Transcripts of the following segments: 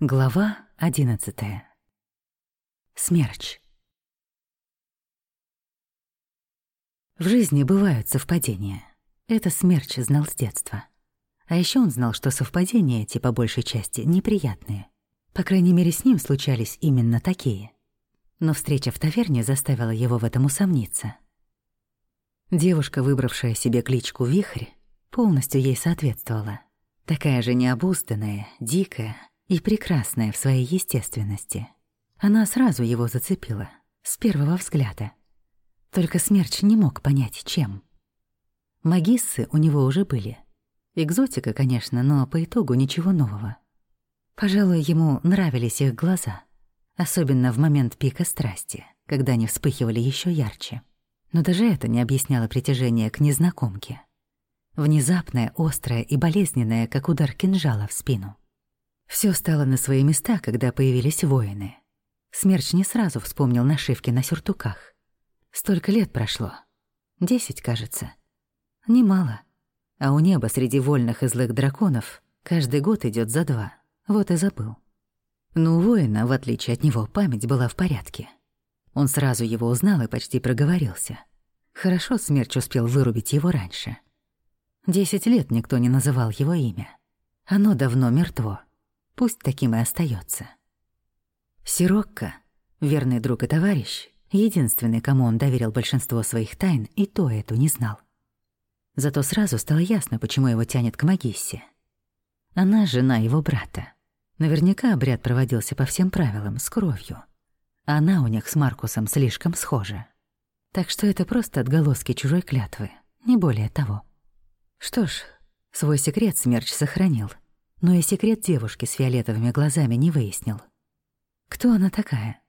Глава одиннадцатая. Смерч. В жизни бывают совпадения. Это Смерч знал с детства. А еще он знал, что совпадения эти, по большей части, неприятные. По крайней мере, с ним случались именно такие. Но встреча в таверне заставила его в этом усомниться. Девушка, выбравшая себе кличку Вихрь, полностью ей соответствовала. Такая же необузданная, дикая, и прекрасная в своей естественности. Она сразу его зацепила, с первого взгляда. Только Смерч не мог понять, чем. Магиссы у него уже были. Экзотика, конечно, но по итогу ничего нового. Пожалуй, ему нравились их глаза, особенно в момент пика страсти, когда они вспыхивали еще ярче. Но даже это не объясняло притяжение к незнакомке. Внезапное, острое и болезненное, как удар кинжала в спину. Все стало на свои места, когда появились воины. Смерч не сразу вспомнил нашивки на сюртуках. Столько лет прошло. Десять, кажется. Немало. А у неба среди вольных и злых драконов каждый год идет за два. Вот и забыл. Но у воина, в отличие от него, память была в порядке. Он сразу его узнал и почти проговорился. Хорошо Смерч успел вырубить его раньше. Десять лет никто не называл его имя. Оно давно мертво. Пусть таким и остается. Сирокко, верный друг и товарищ, единственный, кому он доверил большинство своих тайн, и то эту не знал. Зато сразу стало ясно, почему его тянет к Магиссе. Она жена его брата. Наверняка обряд проводился по всем правилам, с кровью. Она у них с Маркусом слишком схожа. Так что это просто отголоски чужой клятвы, не более того. Что ж, свой секрет Смерч сохранил — но и секрет девушки с фиолетовыми глазами не выяснил. Кто она такая?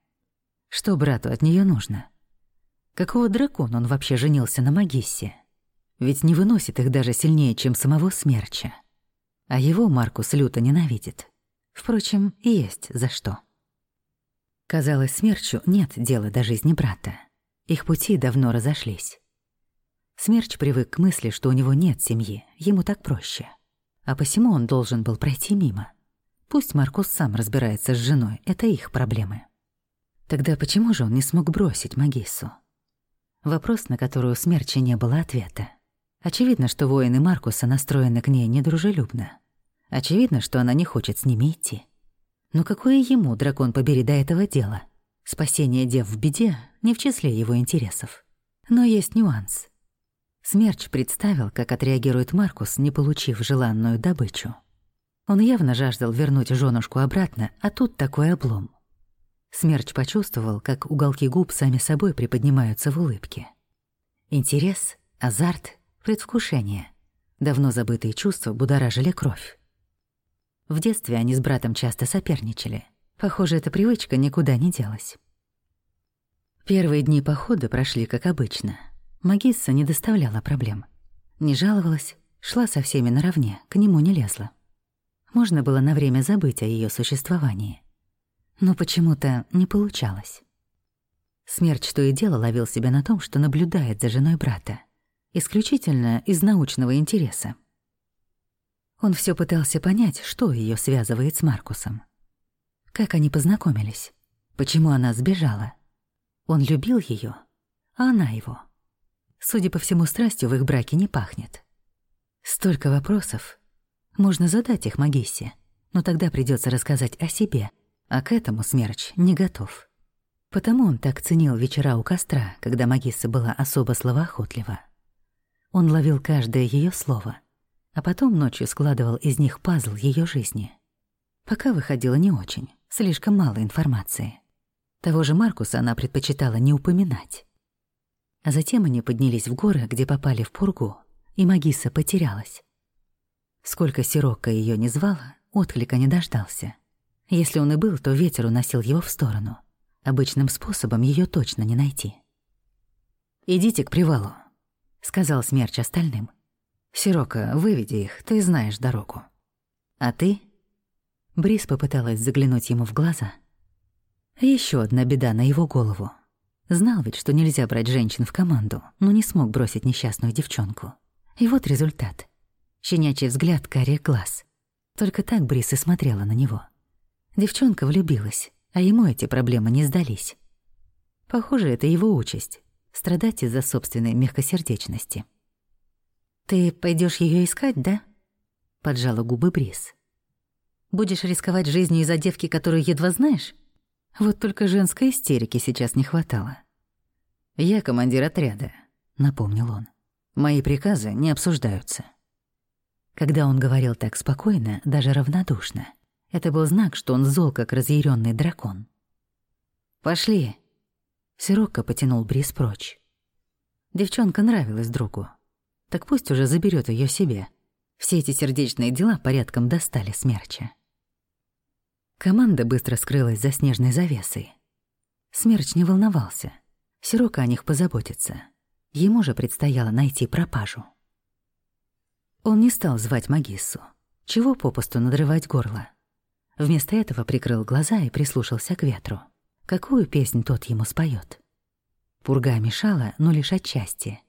Что брату от нее нужно? Какого дракона он вообще женился на Магиссе? Ведь не выносит их даже сильнее, чем самого Смерча. А его Маркус люто ненавидит. Впрочем, есть за что. Казалось, Смерчу нет дела до жизни брата. Их пути давно разошлись. Смерч привык к мысли, что у него нет семьи, ему так проще — а посему он должен был пройти мимо. Пусть Маркус сам разбирается с женой, это их проблемы. Тогда почему же он не смог бросить Магиссу? Вопрос, на который у Смерча не было ответа. Очевидно, что воины Маркуса настроены к ней недружелюбно. Очевидно, что она не хочет с ними идти. Но какое ему, дракон побери, до этого дела? Спасение дев в беде не в числе его интересов. Но есть нюанс. Смерч представил, как отреагирует Маркус, не получив желанную добычу. Он явно жаждал вернуть женушку обратно, а тут такой облом. Смерч почувствовал, как уголки губ сами собой приподнимаются в улыбке. Интерес, азарт, предвкушение. Давно забытые чувства будоражили кровь. В детстве они с братом часто соперничали. Похоже, эта привычка никуда не делась. Первые дни похода прошли как обычно — Магисса не доставляла проблем. Не жаловалась, шла со всеми наравне, к нему не лезла. Можно было на время забыть о ее существовании. Но почему-то не получалось. Смерч то и дело ловил себя на том, что наблюдает за женой брата. Исключительно из научного интереса. Он все пытался понять, что ее связывает с Маркусом. Как они познакомились? Почему она сбежала? Он любил ее, а она его — Судя по всему, страстью в их браке не пахнет. Столько вопросов. Можно задать их Магиссе, но тогда придется рассказать о себе, а к этому Смерч не готов. Потому он так ценил вечера у костра, когда Магисса была особо словоохотлива. Он ловил каждое ее слово, а потом ночью складывал из них пазл ее жизни. Пока выходило не очень, слишком мало информации. Того же Маркуса она предпочитала не упоминать. А затем они поднялись в горы, где попали в пургу, и Магиса потерялась. Сколько Сирокко ее не звала, отклика не дождался. Если он и был, то ветер уносил его в сторону. Обычным способом ее точно не найти. «Идите к привалу», — сказал Смерч остальным. «Сирока, выведи их, ты знаешь дорогу». «А ты?» Брис попыталась заглянуть ему в глаза. Еще одна беда на его голову. Знал ведь, что нельзя брать женщин в команду, но не смог бросить несчастную девчонку. И вот результат. Щенячий взгляд, карий глаз. Только так Брис и смотрела на него. Девчонка влюбилась, а ему эти проблемы не сдались. Похоже, это его участь — страдать из-за собственной мягкосердечности. «Ты пойдешь ее искать, да?» — поджала губы Брис. «Будешь рисковать жизнью из-за девки, которую едва знаешь? Вот только женской истерики сейчас не хватало». «Я командир отряда», — напомнил он. «Мои приказы не обсуждаются». Когда он говорил так спокойно, даже равнодушно, это был знак, что он зол, как разъяренный дракон. «Пошли!» Сирокко потянул Брис прочь. Девчонка нравилась другу. Так пусть уже заберет ее себе. Все эти сердечные дела порядком достали смерча. Команда быстро скрылась за снежной завесой. Смерч не волновался. Сирока о них позаботится. Ему же предстояло найти пропажу. Он не стал звать Магиссу. Чего попусту надрывать горло? Вместо этого прикрыл глаза и прислушался к ветру. Какую песнь тот ему споет? Пурга мешала, но лишь отчасти.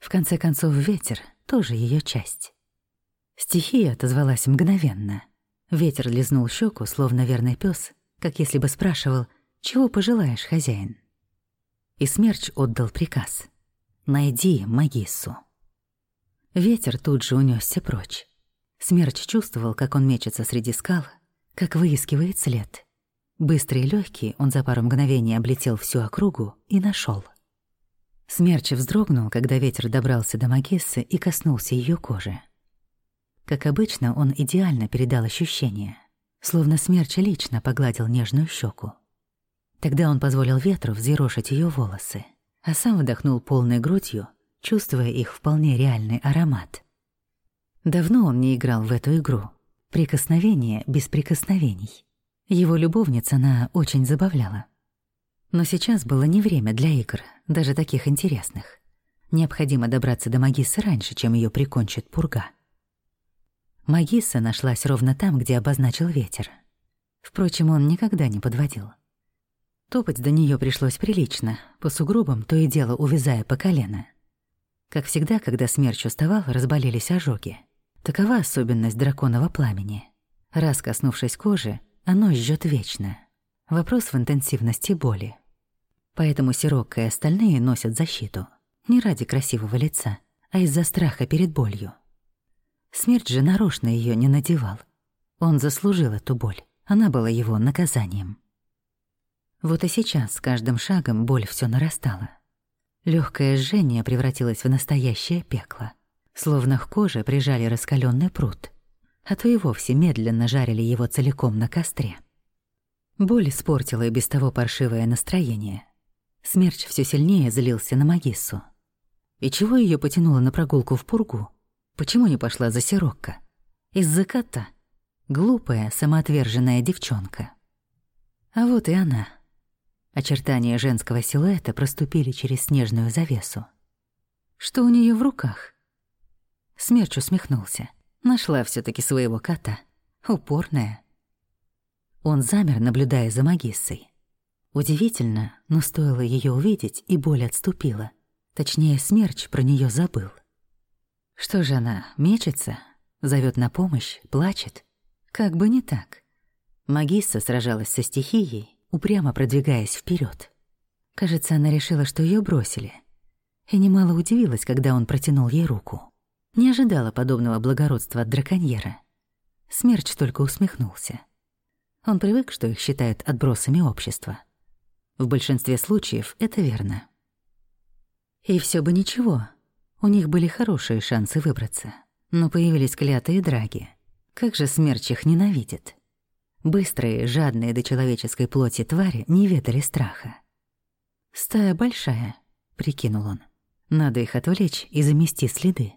В конце концов, ветер — тоже ее часть. Стихия отозвалась мгновенно. Ветер лизнул щеку, словно верный пес, как если бы спрашивал, «Чего пожелаешь, хозяин?» И смерч отдал приказ. «Найди Магиссу». Ветер тут же унесся прочь. Смерч чувствовал, как он мечется среди скал, как выискивает след. Быстрый и легкий, он за пару мгновений облетел всю округу и нашел. Смерч вздрогнул, когда ветер добрался до Магессы и коснулся ее кожи. Как обычно, он идеально передал ощущение, словно смерч лично погладил нежную щеку. Тогда он позволил ветру взъерошить ее волосы, а сам вдохнул полной грудью чувствуя их вполне реальный аромат. Давно он не играл в эту игру. Прикосновение без прикосновений. Его любовница она очень забавляла. Но сейчас было не время для игр, даже таких интересных. Необходимо добраться до Магисы раньше, чем ее прикончит пурга. Магисса нашлась ровно там, где обозначил ветер. Впрочем, он никогда не подводил. Топать до нее пришлось прилично, по сугробам то и дело увязая по колено. Как всегда, когда смерч уставал, разболелись ожоги. Такова особенность драконового пламени. Раз коснувшись кожи, оно жжет вечно. Вопрос в интенсивности боли. Поэтому Сирокко и остальные носят защиту. Не ради красивого лица, а из-за страха перед болью. Смерть же нарочно ее не надевал. Он заслужил эту боль. Она была его наказанием. Вот и сейчас с каждым шагом боль все нарастала. Легкое жжение превратилось в настоящее пекло. Словно к коже прижали раскаленный пруд, а то и вовсе медленно жарили его целиком на костре. Боль испортила и без того паршивое настроение. Смерч все сильнее злился на Магиссу. И чего ее потянуло на прогулку в пургу? Почему не пошла за Сирокко? Из-за кота. Глупая, самоотверженная девчонка. А вот и она — Очертания женского силуэта проступили через снежную завесу. Что у нее в руках? Смерч усмехнулся. Нашла все таки своего кота. Упорная. Он замер, наблюдая за магиссой. Удивительно, но стоило ее увидеть, и боль отступила. Точнее, смерч про нее забыл. Что же она, мечется? зовет на помощь, плачет? Как бы не так. Магисса сражалась со стихией, упрямо продвигаясь вперед. Кажется, она решила, что ее бросили. И немало удивилась, когда он протянул ей руку. Не ожидала подобного благородства от драконьера. Смерч только усмехнулся. Он привык, что их считают отбросами общества. В большинстве случаев это верно. И все бы ничего. У них были хорошие шансы выбраться. Но появились клятые драги. Как же смерч их ненавидит. Быстрые, жадные до человеческой плоти твари не ведали страха. «Стая большая», — прикинул он. «Надо их отвлечь и замести следы».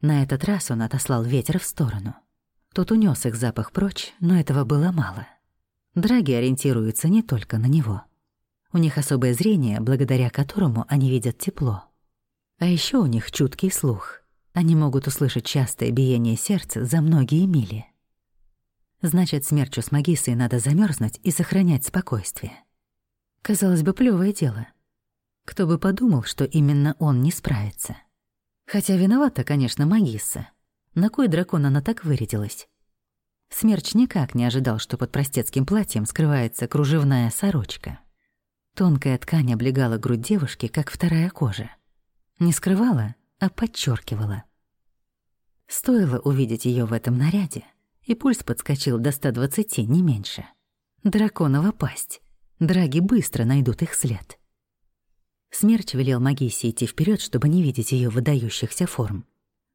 На этот раз он отослал ветер в сторону. Тот унес их запах прочь, но этого было мало. Драги ориентируются не только на него. У них особое зрение, благодаря которому они видят тепло. А еще у них чуткий слух. Они могут услышать частое биение сердца за многие мили. Значит, смерчу с Магисой надо замерзнуть и сохранять спокойствие. Казалось бы, плевое дело. Кто бы подумал, что именно он не справится. Хотя виновата, конечно, Магисса. На кой дракон она так вырядилась? Смерч никак не ожидал, что под простецким платьем скрывается кружевная сорочка. Тонкая ткань облегала грудь девушки, как вторая кожа. Не скрывала, а подчеркивала. Стоило увидеть ее в этом наряде, и пульс подскочил до 120, не меньше. Драконова пасть. Драги быстро найдут их след. Смерч велел Магисе идти вперед, чтобы не видеть ее выдающихся форм.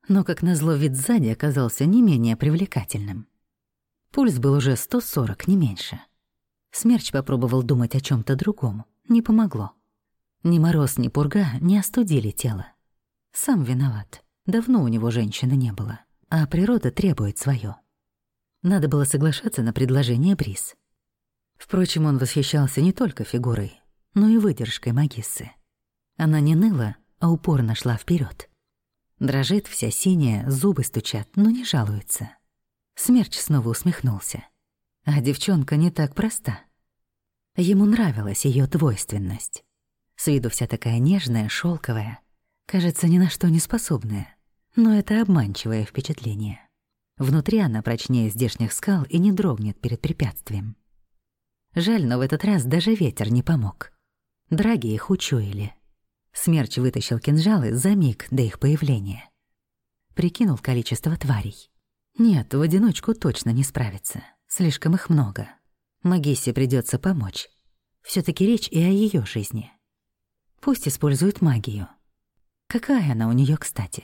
Но, как назло, вид сзади оказался не менее привлекательным. Пульс был уже 140, не меньше. Смерч попробовал думать о чем то другом. Не помогло. Ни мороз, ни пурга не остудили тело. Сам виноват. Давно у него женщины не было. А природа требует свое. Надо было соглашаться на предложение Брис. Впрочем, он восхищался не только фигурой, но и выдержкой магиссы. Она не ныла, а упорно шла вперед. Дрожит вся синяя, зубы стучат, но не жалуется. Смерч снова усмехнулся. А девчонка не так проста. Ему нравилась ее двойственность. С виду вся такая нежная, шелковая, кажется, ни на что не способная. Но это обманчивое впечатление. Внутри она прочнее здешних скал и не дрогнет перед препятствием. Жаль, но в этот раз даже ветер не помог. Драги их учуяли. Смерч вытащил кинжалы за миг до их появления. Прикинул количество тварей. Нет, в одиночку точно не справится. Слишком их много. Магиссе придется помочь. все таки речь и о ее жизни. Пусть использует магию. Какая она у нее, кстати?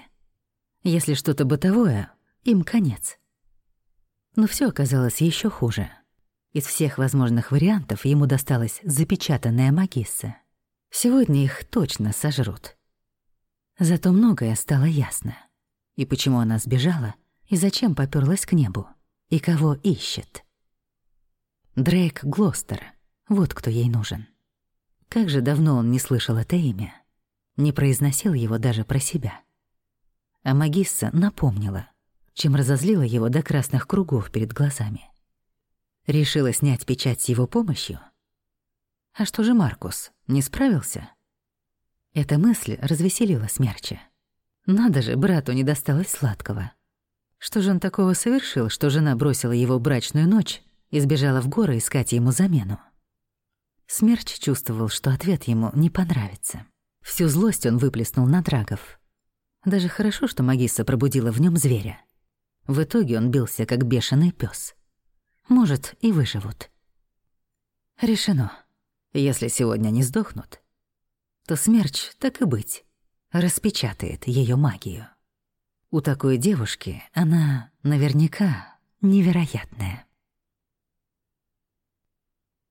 Если что-то бытовое, им конец. Но все оказалось еще хуже. Из всех возможных вариантов ему досталась запечатанная магисса. Сегодня их точно сожрут. Зато многое стало ясно. И почему она сбежала, и зачем попёрлась к небу, и кого ищет. Дрейк Глостер, вот кто ей нужен. Как же давно он не слышал это имя, не произносил его даже про себя. А Магисса напомнила, чем разозлила его до красных кругов перед глазами. Решила снять печать с его помощью? А что же Маркус, не справился? Эта мысль развеселила Смерча. Надо же, брату не досталось сладкого. Что же он такого совершил, что жена бросила его брачную ночь и сбежала в горы искать ему замену? Смерч чувствовал, что ответ ему не понравится. Всю злость он выплеснул на драгов. Даже хорошо, что Магисса пробудила в нем зверя. В итоге он бился, как бешеный пес. Может, и выживут. Решено. Если сегодня не сдохнут, то смерч, так и быть, распечатает ее магию. У такой девушки она наверняка невероятная.